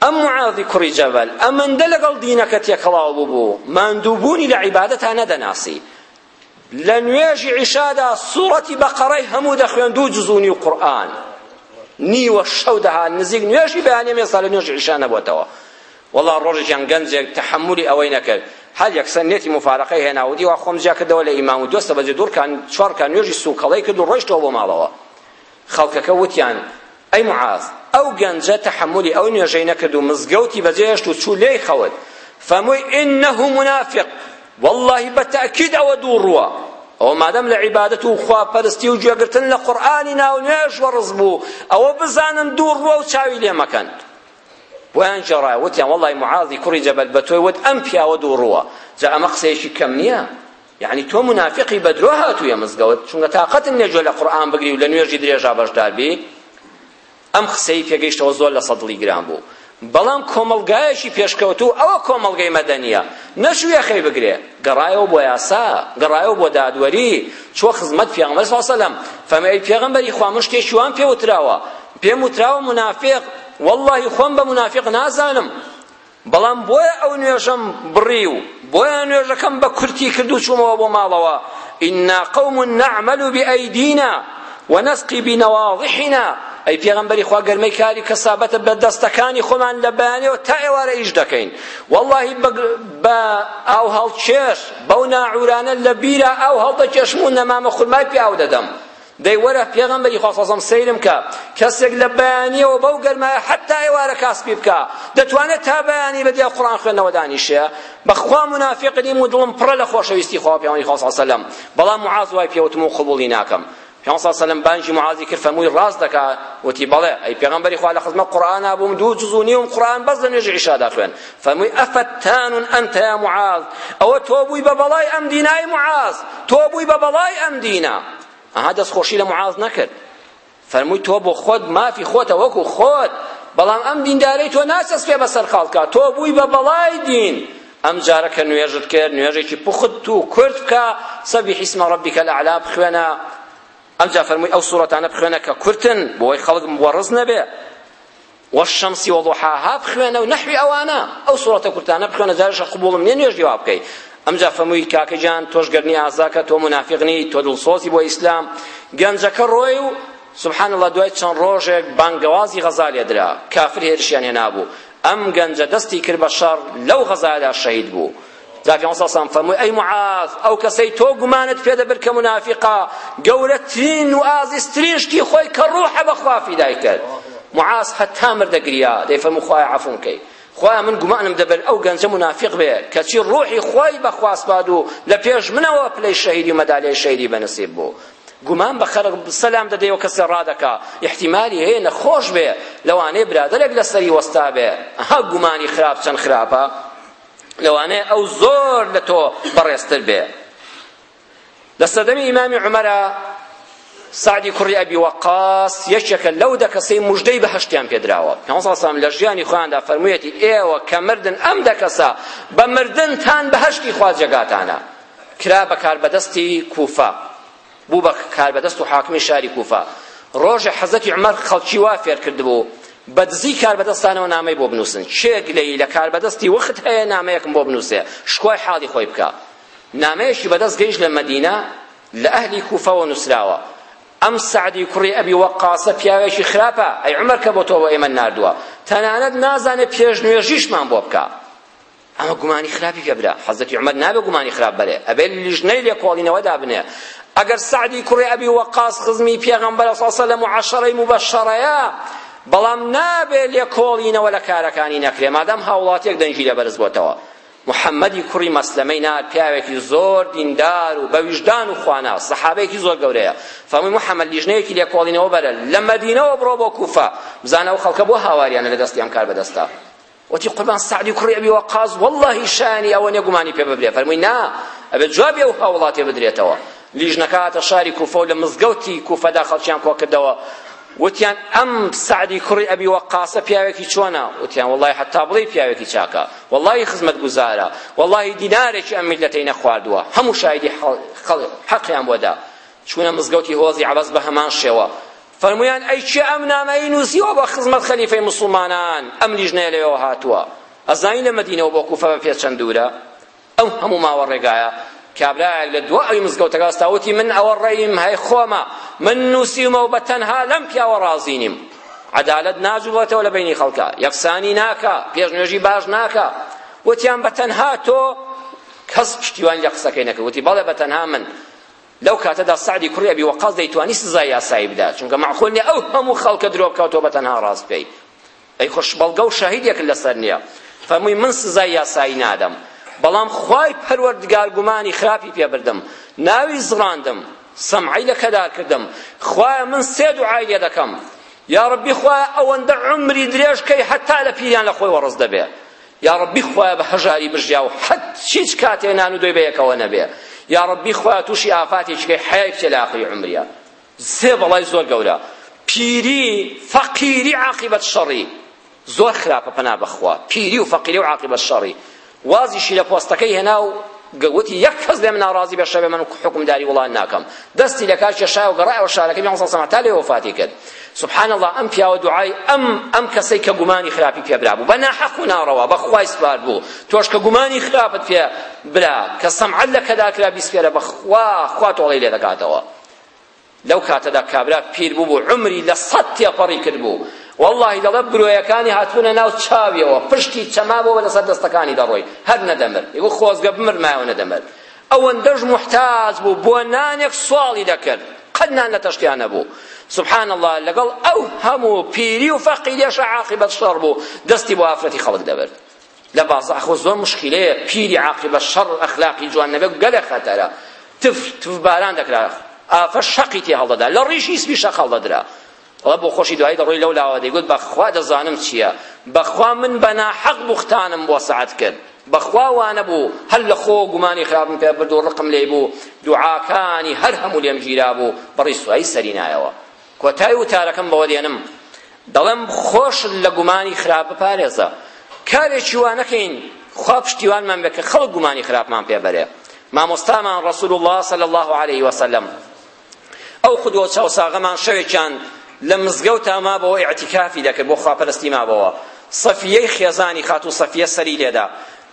ئەم معاذی کوڕی جەبەل ئەمەندە لەگەڵ دینەکە تێکەڵاو بوو ماندووبوونی لە عیبادەتا نەدەناسی لە نوێژی عیشادا سوڕەتی بەقەڕەی هەموو دەخوێن دوو جزو نیو قورئان نیوە شەو دەهات نزیک نوێژی بەیانێ مێسا لە نوێژی عیشا نەبووتەوە وەڵا ڕۆژێکیان گەنجێک تەحەمولی ئەوەی نەکرد هەر یەکسەر نێتی مفارەقەی هێنا و دیوا خۆم جیا کردەوە لە ئیمام و دۆستە بەجێ دوڕکان چوارکان نوێژی سووکەڵەی کرد و ڕۆیشتەوە بۆ ماڵەوە خەڵکەکە وتیان، ئەی معاذ، ئەو گەنجە تەحەمولی ئەو نوێژەی نەکرد و مزگەوتی بەجێهێشت و چوو لێی خەوت، فەرمووی، انه منافق، وەڵڵاهی بە تەئکید ئەوە دووڕووە، ئەوە مادەم لە عیبادەت و خواپەرستی و گوێگرتن لە قورئانی ناو نوێژ وەڕس بوو، ئەوە بزانن دووڕووە و چاوی لێ مەکەن. بۆیان گێڕایەوە وتیان، وەڵڵاهی معاذی کوڕی جەبەل بە تۆی وت ئەم پیاوە دووڕووە، جا ئەمە قسەیەکی کەم نییە؟ یەعنی تۆ منافقی بە درۆ هاتوویە مزگەوت چونکە تاقەتت نییە گوێ لە قورئان بگری و لە نوێژی درێژا بەشدار بی ئەم قسەی پێگەیشتەوە زۆر لەسەر دڵی گران بوو بەڵام کۆمەڵگایەکی پێشکەوتوو ئەوە کۆمەڵگەی مەدەنیە نەچوو یەخەی بگرێ گەڕایەوە بۆ یاسا گەڕایەوە بۆ دادوەری چۆ خزمەت پێغەمبەر صلی الله علیه وسلم فەرمووی پێغەمبەری خوا من شتێکی وام پێ وتراوە پێم وتراوە منافق واللهی خۆم بە منافق نازانم بەڵام بۆیە ئەو نوێژەم بڕی و بۆیە نوێژەکەم بە کورتی کرد و چوومەوە بۆ ماڵەوە ئینا قەوم نەعمەل بئەیدینا ونسقی بنواضحنا ئەی پێغەمبەری خوا گەرمەی کاری و کەسابەتە بە دەستەکانی خۆمان لە بەیانەوە تا ئێوارە ئیش دەکەین واللهی بە ئاو هەڵکێش بەو ناعورانە لە بیرە ئاو هەڵدەکێشم و نەمامە خورمای پێ ئاو دەدەم دەی وەرە پێغەمبەری خوا سەڵسەم سەیرم کە کەسێک لە بەیانیەوە بەو گەرمایە حتا ئێوارە کاسپی بکە دەتوانێت تا بەیانی بە دیا قڕان خوێندنەوە دانیشێ بەخوا منافق نیم و دڵم پڕە لە خۆشەویستی خوا پێغەمبەری خوا صلی سەلەم بەڵام معاذ وای پێوتم و قبوڵی ناکەم پێغەمبەر صلی سەلەم بانگی معاذی کرد فەمووی ڕاست دەکا وتی بەڵێ ئەی پێغەمبەری خوا لە خزمەت قورئانا بووم دوو جزو نیوم قورئان بەس لە نوێژی عیشادا خوێن فەرمووی ئەفەتان ئەنت یا معاذ ئەوە تۆ بووی بە بەڵای ئەم دینای معاذ تۆ بووی بە بەڵای ئەم دینە ئەها دەستخۆشی لە معاذ نەکرد فەرمووی تۆ بۆ خۆت مافی خۆتە وەکو خۆت بەڵام ئەم دیندارەی تۆ ناچەسپێ بە سەرقاڵکە تۆ بووی بە بەڵای دین ئەم جارە کە نوێژت کرد نوێژێکی پوخت و کورت بکە سەبی حیسمە ڕەبیکە لە عەلا بخوێنە ئەمجا فەرمووی ئەو سوڕەتانە بخوێنە کە کورتن بۆی خەڵک وەڕز نەبێ والشمس وضحاها بخوێنە و نەحوی ئەوانە ئەو سوڕەتە کورتانە بخوێنە جارێشە قبوڵم نییە نوێژ لێوا بکەی ئەمجا فەمووی کاکە گیان تۆش گەرنی ئازاکە تۆ منافق نی تۆ دڵسۆزی بۆ ئیسلام گەنجەکە ڕۆی و سبحان الله دوای چەند ڕۆژێک بانگەوازی غەزا لێدرا کافر هێرشیان هێنابوو ئەم گەنجە دەستی کرد بە شەڕ لەو غەزادا شەهید بوو جا پێ سا سام فەرمووی ئەی معاز ئەو کەسەی تۆ گومانت پێ دەبر کە منافقە گەورەترین و ئازیزترین شتی خۆی کە ڕوحە بەخوا فیدای کرد معاز هەتا مردە گریا دەی فەرموو خوایە عەفوم کەی خوایە من گومانم دەبر ئەو گەنجە منافق بێ کەچی ڕوحی خۆی بەخوا سپاد و لە پێش منەوە پلەی شەهیدی و مەدالیای شەهیدی بەنسیب بوو گومان بە خەرق سەلام دەدەیەوە کەسێ ڕادەکا احتیمالی هەیە نەخۆش بێ لەوانەیە برادەرێک لەسەری وەستا بێ ها گومانی خراپ چەند خراپە لەوانەیە ئەو زۆر لە تۆ بەڕێزتر بێ لە سەردەمی ئیمامی عومەرە سعدی کوڕی ئەبی وەقاس یەکێکە لەو دە کەسەی مژدەی بەهەشتیان پێدراوە پێسەسان لە ژیانی خۆیاندا فەرموویەتی ئێوە کە مردن ئەم دە کەسە بە مردنتان بەهەشتی خوا جێگاتانە کرا بەکار بەدەستی کوفە بوو بە کاربەدەست و حاکمی شاری کوفە ڕۆژە حەزەتی عمر خەڵکی وا فێر کردبوو بە دزی کاربەدەستانەوە نامەی بۆ بنووسن چێک لێی لە کاربەدەستی وەخت هەیە نامەیەکم بۆ بنووسێ شکوای حاڵی خۆی بکە نامەیەکی بەدەست گەیشت لە مەدینە لە ئەهلی کوفەوە نووسراوە ئەم سعدی کوڕی ئەبی وەقاسە پیاوێکی خراپە ئەی عمر کە بۆ تۆ بۆ ئێمە ناردووە تەنانەت نازانێت پێش نوێژیشمان بۆ بکە ئەمە گومانی خراپی پێ برا حەزەتی عومەر نابێ گومانی خراپ بەرێ ئەبێ لیژنەی لێکۆڵینەوە دابنێ ئەگەر سەعدی کوڕی ئەبی وەقاس خزمی پێغەمبەر صلی الله علیه و عەشرەی مبەششەرەیە بەڵام نابێ لێکۆڵینەوە لە کارەکانی نەکرێ مادام هاوڵاتیەک دەنگی لێ بەرز بۆتەوە محەممەدی کوڕی مەسلەمەی نار پیاوێکی زۆر دیندار و بەویژدان و خوانا سەحابەیەکی زۆر گەورەیە فەرمووی محەممەد لیژنەیەکی لێکۆڵینەوە بەرە لە مەدینەوە بڕۆ بۆ کوفە بزانە ئەو خەڵکە بۆ هاواریانە لە دەستی ئەم کار بەدەستە وتی قوربان سەعدی کوڕی ئەبی وەقاز وەڵڵاهی شایانی ئەوە نیە گومانی پێ ببرێ فەرمووی نا ئەبێ جوابی ئەو هاوڵاتیە بدرێتەوە لیژنەکە هاتە شاری کوفە و لە مزگەوتی کوفەدا خەڵکیان کۆ کردەوە وتیان ئەم سعدی کوڕی ئەبی وەقاسە پیاوێکی چۆنە وتیان وڵی حتا بڵێ پیاوێکی چاکە وڵی خزمەت گوزارە وڵی دینارێکی ئەم میلەتەی نەخواردووە هەموو شایدی حەقیان بۆدا چوونە مزگەوتی هۆزی عەبەس بە هەمان شێوە فەرموویان ئەی کێ ئەم نامەیەی نووسیوە بە خزمەت خەلیفەی موسڵمانان ئەم لیژنەیە لەوێوە هاتووە ئەزانی لە مەدینەوە بۆ کوفە بە پێ چەند دوورە ئەو هەموو ماوە ڕێگایە کابرایەک لە دوا ئەوی مزگەوتەکە هەستا وتی من ئەوە ڕێیم هەی خۆمە من نووسیومە و بە تەنها لەم پیاوە ڕازی نیم عەدالەت ناجوڵێتەوە لە بینی خەڵکە یەکسانی ناکا پێشنوێژی باش ناکا وتیان بە تەنها تۆ کەس پشتیوانی لە قسەکەی نەکرد وتی بەڵێ بە تەنها من لەو کاتەدا سەعدی کوڕی ئەبی وەقاس دەیتوانی سزای یاسایی بدات چونکە مەعقول نییە ئەو هەموو خەڵکە درۆ بکات تۆ بەتەنها ڕاست بکەی ئەی خۆش بەڵگە و شاهیدێکت لەسەر نییە فەرمووی من سزای یاسایی نادەم بەڵام خوای پەروەردگار گومانی خراپی پێبردم ناوی زڕاندم سەمعی لە کەدار کردم خوایە من سێ دوعای لێ دەکەم یا ڕبی خوایە ئەوەندە عمری درێژ کەی هەتا لە پیریان لە خۆی وەڕز دەبێ یاڕەبی خوایە بە هەژاری بژیا و حەت هیچ کاتێ نان و دۆی بەیەکەوە نەبێ یاڕەبی خوایە تووشی ئافاتێکی کەی حەیای بچێ لە ئاخری عومریا سێ بەڵای زۆر گەورە پیری فەقیری عاقبەت شەڕی زۆر خراپە پەنا بەخوا پیری و فەقیری و عاقبەت شەڕی وازیشی لە پۆستەکەی هێنا و گەوتی یەک کەس لێم ناڕازی بە شەوێ من حکومداری وڵات ناکەم دەستی لە کار کێشای و گەڕای ئەو شارەکە پێ سەما تا لێ وەفاتی کرد سبحان اللە ئەم پیاوە دوعای ئەم ئەم کەسەی کە گومانی خراپی پێ برا بوو بە ناحەق و ناڕەوا بە خوای سپارد بوو تۆش کە گومانی خراپت پێ برا کە سەمعەت لە کەدا کرا بیسپێرە بە خوا خوا تۆڵەی لێ دەکاتەوە لەو کاتەدا کابرا پیر بوو بوو عمری لە سەد تێپەڕی کرد بوو واللهی دەڵێ برۆیەکانی هاتوونە ناو چاویەوە پشتی چەمابەوە لەسەر دەستەکانی دەڕۆی هەر نەدەمر ئێوە خۆزگە بمرمایەوە نەدەمر ئەوەندەش محتاج بوو بۆ نانێک سواڵی دەکرد قەت نان لە تەشتیا نەبوو سبحان الله لەگەڵ ئەو هەموو پیری و فەقی لێشە عاقبەت شەڕ بوو دەستی بۆ ئافرەتی خەڵک دەبرد لە بازاڕ خۆ زۆر مشکلەیە پیری عاقبە شەڕ ئەخلاقی جوان نەبێ گەلێ خەتەرە تف تف باران دەکرا ئافە شەقی تێ هەڵدەدا لە ڕیشی سپی شەق هەڵدەدرا ئەڵا بۆ خۆشی دوایی دەڕۆی لەو لاوە دەیگوت بەخوا دەزانم چییە بەخوا من بە ناحەق بوختانم بۆ سەعد کرد بەخوا وانەبوو هەر لە خۆ گومانی خراپم پێ برد و ڕقم لێی بوو دوعاکانی هەر هەموو لێم گیرا بوو بە ڕیسوایی سەری نایەوە کۆتای وتارەکەم بەوە دێنم دەڵێم خۆش لە گومانی خراپ بپارێزە کارێکی وا نەکەین خوا پشتیوانمان بێت کە خەڵک گومانی خراپمان پێ بەرێ مامۆستامان ڕسول الله صلی الله عليه وسلم ئەو خدوە چاوساغەمان شەوێکیان لە مزگەوتا مابەوە ئیعتیکافی دەکرد بۆ خواپەرستی مابەوە سەفیەی خێزانی خاتوو سەفیە سەری لێدا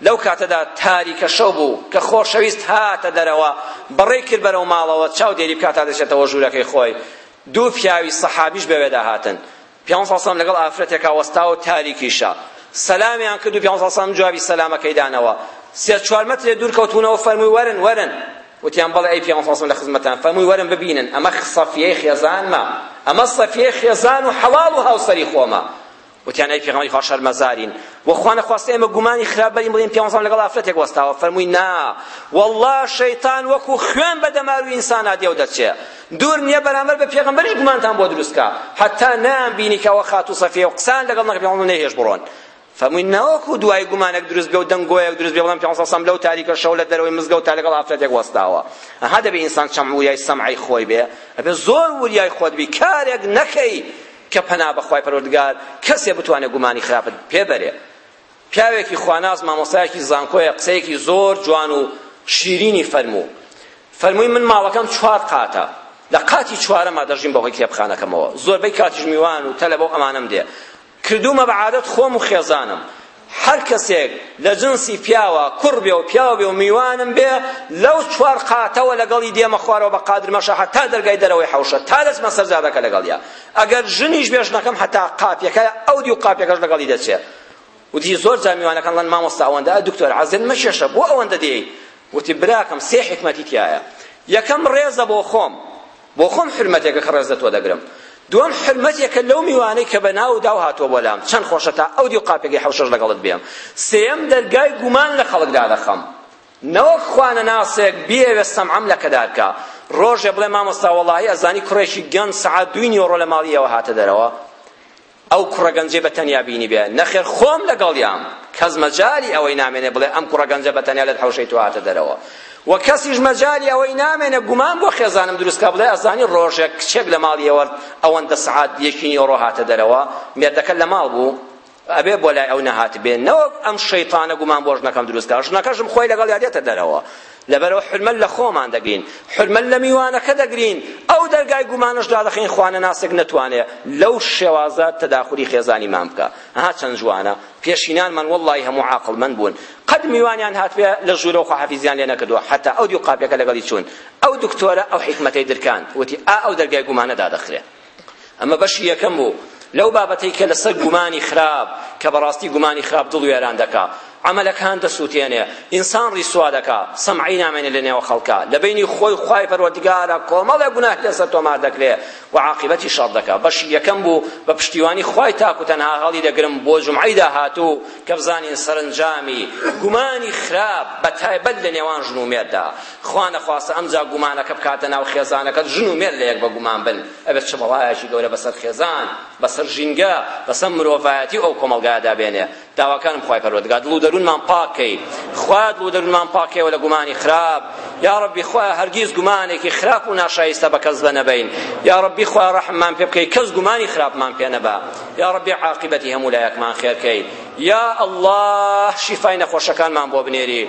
لەو کاتەدا تاریکە شەو بوو کە خۆشەویست هاتە دەرەوە بەڕێی کرد بەرەو ماڵەوە چاو دێری بکات تا دەچێتەوە ژوورەکەی خۆی دوو پیاوی سەحابیش بەوێدا هاتن پیامبەر صلی سەلام لەگەڵ ئافرەتێکا وەستا و تاریکیشە سەلامیان کرد و پیامبەر صلی سەلام جوابی سەلامەکەی دانەوە سێ چوار مەترێ دوور کەوتبوونەوە فەرمووی وەرن وەرن وتیان بەڵێ ئەی پیامبەر صلی سەلام لە خزمەتتان فەرمووی وەرن ببینن ئەمە صەفیەی خێزانمە ئەمە صەفیەی خێزان و حەڵاڵ و هاوسەری خۆمە وتیان ئەی پێغەمبەری خوا شەرمەزارین و خوا نەخواستە ئێمە گومانی خراپ بەرین بڵێین پیاوەسان لەگەڵ ئافرەتێک وەستاوە فەرمووی نا واللە شەیتان وەکو خوێن بە دەمار و ئینسانا دێو دەچێ دوور نیە بەرامبەر بە پێغەمبەری گومانتان بۆ دروست کا حتا نام بینی کە وە خاتو صەفیە و قسان لەگەڵ نەکە پێغەمبەر نەیهێش بڕۆن فەرمووی ناوەکو دوای گومانێک دروست بێ و دەنگۆیەک دروست بێ بەڵام پێغەمبەر صلی الله علیه و لەو تاریکە شەو لە دەرەوەی مزگەوت تا لەگەڵ ئافرەتێک وەستاوە ئەها دەبێ ئینسان چەم وریای سەمعی خۆی بێ ئەبێ زۆر وریای خۆت بی کارێک نەکەی کە پەنا بەخوای پەروەردگار کەسێ بتوانێ گومانی خراپت پێ بەرێ پیاوێکی خواناس مامۆستایەکی زانکۆیە قسەیەکی زۆر جوان و شیرینی فەرموو فەرمووی من ماڵەکەم چوار قاتە لە قاتی چوارەما دەژیم بەهۆی کتێبخانەکەمەوە زۆربەی کاتیش میوان و تەلەبە و ئەمانەم دێ کردوومە بە عادەت خۆم و خێزانم هەر کەسێک لە جنسی پیاوە کوڕ بێ و پیاو بێ و میوانم بێ لەو چوار قاتەوە لەگەڵی دێمە خوارەوە بە قادرمەشە هەتا دەرگای دەرەوەی حەوشە تا دەچمە سەر جادەکە لەگەڵیا ئەگەر ژنیش بێ ژنەکەم هەتا قاپیەکە ئەو دیو قاپیەکەش لەگەڵی دەچێ وتی زۆر جا میوانەکان ڵەن مامۆستا ئەوەندە ئە دکتۆر عەزێت مەکێشە بۆ ئەوەندە دێی وتی براکەم سێ حکمەتی تایە یەکەم ڕێزە بۆ خۆم بۆ خۆم حرمەتێکە کە ڕێز لە تۆ دەگرم دوم حرمەتێکە لەو میوانەی کە بە ناو داو هاتووە بۆ لام چەند خۆشە تا ئەو دی و قاپێکی حەوشەش لەگەڵت بێم سێم دەرگای گومان لە خەڵکدا دەخەم نەوەک خوانەناسێک بیەوێ سەمعەم لەکەدار بکا ڕۆژێ بڵێ مامۆستا وەڵاهی ئەزانی کوڕێکی گەنج سەعات دووی نیوەڕۆ لە ماڵی ئێوە هاتە دەرەوە ئەو کوڕە گەنجەی بە تەنیا بینی بێ نەخێر خۆم لەگەڵیام کەس مەجالی ئەوەی نامێنێ بڵێ ئەم کوڕە گەنجە بە تەنیا لە حەوشەی تۆ هاتە دەرەوە و کەسیش مەجالی ئەوەی نامێنێ گومان بۆ خێزانم دروستکە بڵێ ئەزانی ڕۆژێک کچێک لە ماڵی ئێوە ئەوەندە سەعات یەکی نیوەڕۆ هاتە دەرەوە مێردەکە لە ماڵ بوو ئەبێ بۆ لای ئەو نەهاتبێ نەوەک ئەم شەیتانە گومان بۆ ژنەکەم دروست کا ژنەکەشم خۆی لەگەڵیا دێتە دەرەوە لەبەرەوە حرمەت لە خۆمان دەگرین حرمەت لە میوانەکە دەگرین ئەو دەرگای گومانەش دادەخین خوانەناسێک نەتوانێ لەو شێوازە تەداخولی خێزانیمان بکە ها چەند جوانە پێشینانمان وەڵڵاهی هەموو عاقڵمەند بوون قەد میوانیان هاتبێ لە ژوورە و خواحافیزیان لێ نەکردووە حەتا ئەو دیو قاپیەکە لەگەڵی چوون ئەو دکتۆرە ئەو حیکمەتەی درکاند وتی ئا ئەو دەرگای گومانە دادەخرێ ئەمە بەشی یەکەم بوو لەو بابەتەی کە لەسەر گومانی خراپ کە بەڕاستی گومانی خراپ دڵ وێران دەکا عملەکان دەسووتێنێ ئینسان ڕیسوا دەکا سەمعی نامێنێ لە نێوە خەڵکە لە بینی خۆی خوای پەروەردگارە کۆمەڵێ گوناه لەسەر تۆمار دەکرێ و عاقبەتی شەڕ دەکا بەشی یەکەم بوو بە پشتیوانی خوای تاک و تەنها هەڵی دەگرم بۆ جمعەی داهاتوو کە بزانین سەرنجامی گومانی خراپ بە تایبەت لە نێوان ژن و مێردا خوا نەخواستە ئەمجا گومانەکە بکاتە ناو خێزانەکەت ژن و مێرد لەیەک بەگومان بن ئەبێت چ بەڵایەکی گەورە بەسەر خێزان بەسەر ژینگە بەسەر مرۆڤایەتی و ئەو کۆمەڵگایەدا بێنێ داواکانم خوای پەروەردگار دڵ و دەروونمان پاک کەی خوا دڵ و دەروونمان پاک کەیەوە لە گومانی خراپ یا ربی خوا هەرگیز گومانێکی خراپ و ناشایستە بە کەس بەنەبەین یا ربی خوا رحممان پێ بکەی کەس گومانی خراپمان پێ نەبا یا ربی عاقبەتی هەموو لایەکمان خێرکەی یا الله شیفای نەخۆشەکانمان بۆ بنێری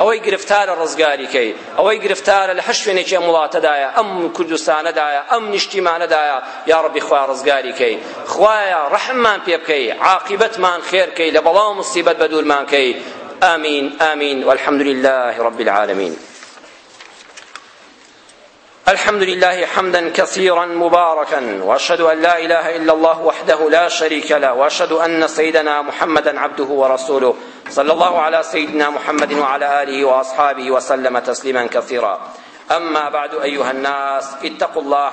ئەوەی گرفتارە ڕزگاری کەی ئەوەی گرفتارە لە هەر شوێنێکی ئەم وڵاتەدایە ئەم کوردستانەدایە ئەم نیشتیمانەدایە یا ڕەبی خوا ڕزگاری کەی خوایە ڕەحممان پێ بکەی عاقبەتمان خێر کەی لە بەڵا و مصیبەت بە دوورمان کەی آمین آمین والحمد لله رب العالمين الحمد لله حمدا كثيرا مباركا واشهد ان لا اله الا الله وحده لا شريك له واشهد ان سيدنا محمدا عبده ورسوله صلى الله على سيدنا محمد وعلى اله واصحابه وسلم تسليما كثيرا أما بعد أيها الناس اتقوا الله